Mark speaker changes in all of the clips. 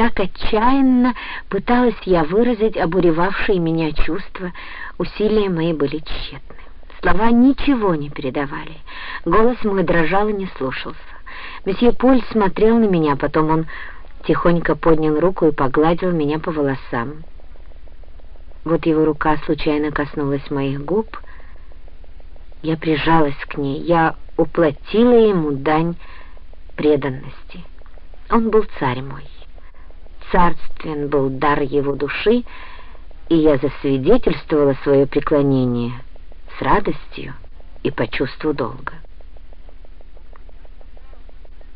Speaker 1: Так отчаянно пыталась я выразить обуревавшие меня чувства, усилия мои были тщетны. Слова ничего не передавали, голос мой дрожал и не слушался. Месье Поль смотрел на меня, потом он тихонько поднял руку и погладил меня по волосам. Вот его рука случайно коснулась моих губ. Я прижалась к ней, я уплатила ему дань преданности. Он был царь мой. Царствен был дар его души, и я засвидетельствовала свое преклонение с радостью и по чувству долга.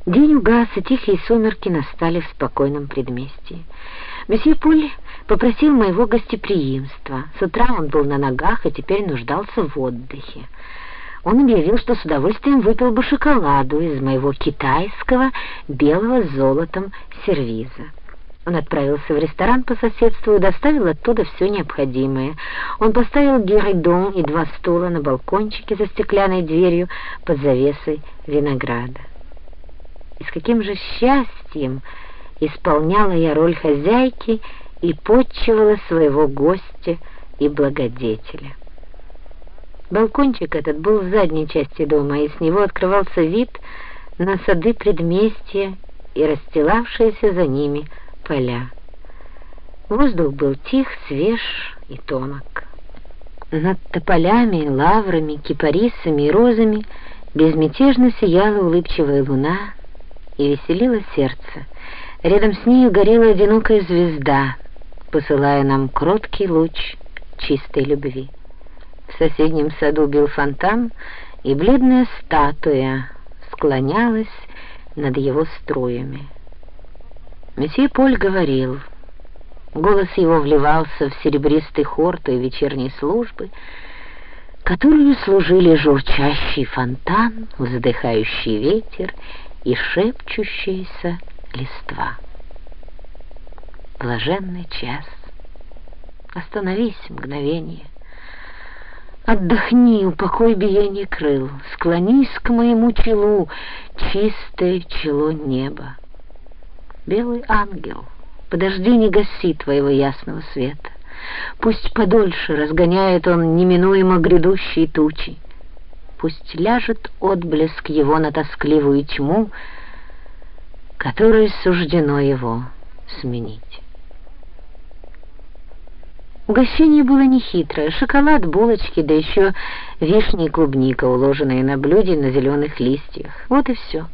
Speaker 1: День угас, и тихие сумерки настали в спокойном предместье. Месье Пуль попросил моего гостеприимства. С утра он был на ногах и теперь нуждался в отдыхе. Он объявил, что с удовольствием выпил бы шоколаду из моего китайского белого с золотом сервиза. Он отправился в ресторан по соседству и доставил оттуда все необходимое. Он поставил геридон и два стула на балкончике за стеклянной дверью под завесой винограда. И с каким же счастьем исполняла я роль хозяйки и подчивала своего гостя и благодетеля. Балкончик этот был в задней части дома, и с него открывался вид на сады предместья и расстилавшиеся за ними поля. Воздух был тих, свеж и тонок. Над тополями, лаврами, кипарисами и розами безмятежно сияла улыбчивая луна, и веселило сердце. Рядом с нею горела одинокая звезда, посылая нам кроткий луч чистой любви. В соседнем саду бил фонтан, и бледная статуя склонялась над его струями. Месье Поль говорил. Голос его вливался в серебристый хор той вечерней службы, которую служили журчащий фонтан, вздыхающий ветер и шепчущаяся листва. Блаженный час. Остановись мгновение. Отдохни, упокой биение крыл, Склонись к моему челу, чистое чело неба. Белый ангел, подожди, не гаси твоего ясного света. Пусть подольше разгоняет он неминуемо грядущие тучи. Пусть ляжет отблеск его на тоскливую тьму, которой суждено его сменить. Угощение было нехитрое. Шоколад, булочки, да еще вишни и клубника, уложенные на блюде на зеленых листьях. Вот и все.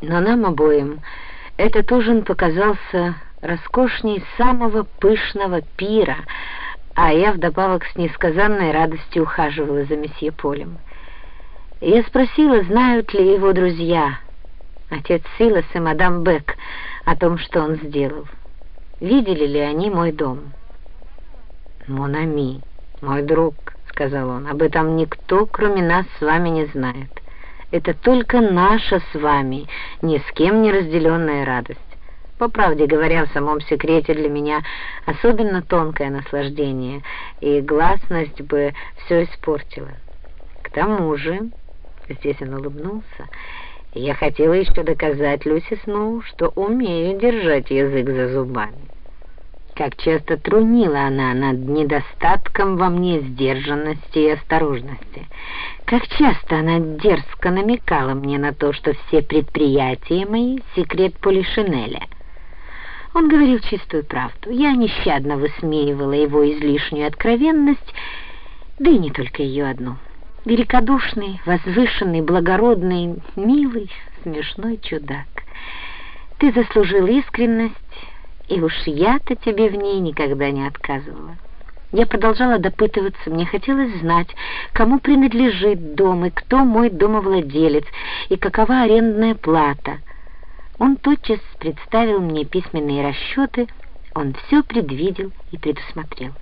Speaker 1: Но нам обоим этот ужин показался роскошней самого пышного пира, а я вдобавок с несказанной радостью ухаживала за месье Полем. Я спросила, знают ли его друзья, отец Силас и мадам Бек, о том, что он сделал. Видели ли они мой дом? «Монами, мой друг», — сказал он, — «об этом никто, кроме нас, с вами не знает. Это только наша с вами, ни с кем не разделенная радость. По правде говоря, в самом секрете для меня особенно тонкое наслаждение, и гласность бы все испортила. К тому же...» Здесь он улыбнулся. Я хотела еще доказать Люси Сноу, что умею держать язык за зубами. Как часто трунила она над недостатком во мне сдержанности и осторожности. Как часто она дерзко намекала мне на то, что все предприятия мои — секрет Полишинеля. Он говорил чистую правду. Я нещадно высмеивала его излишнюю откровенность, да и не только ее одну — великодушный, возвышенный, благородный, милый, смешной чудак. Ты заслужил искренность, и уж я-то тебе в ней никогда не отказывала. Я продолжала допытываться, мне хотелось знать, кому принадлежит дом и кто мой домовладелец, и какова арендная плата. Он тотчас представил мне письменные расчеты, он все предвидел и предусмотрел.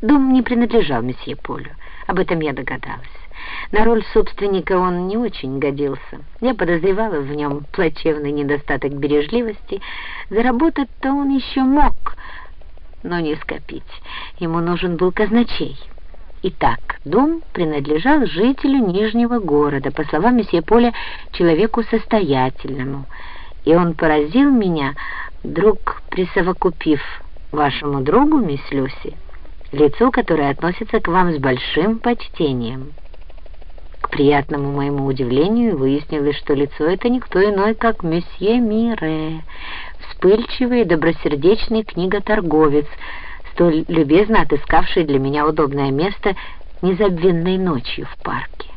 Speaker 1: Дом не принадлежал месье Полю, об этом я догадалась. На роль собственника он не очень годился. Я подозревала в нем плачевный недостаток бережливости. Заработать-то он еще мог, но не скопить. Ему нужен был казначей. Итак, дом принадлежал жителю Нижнего города, по словам месье Поля, человеку состоятельному. И он поразил меня друг присовокупив вашему другу, мисс Люси, лицу, которое относится к вам с большим почтением. Приятному моему удивлению выяснилось, что лицо это никто иной, как месье Мире, вспыльчивый и добросердечный книготорговец, столь любезно отыскавший для меня удобное место незабвенной ночью в парке.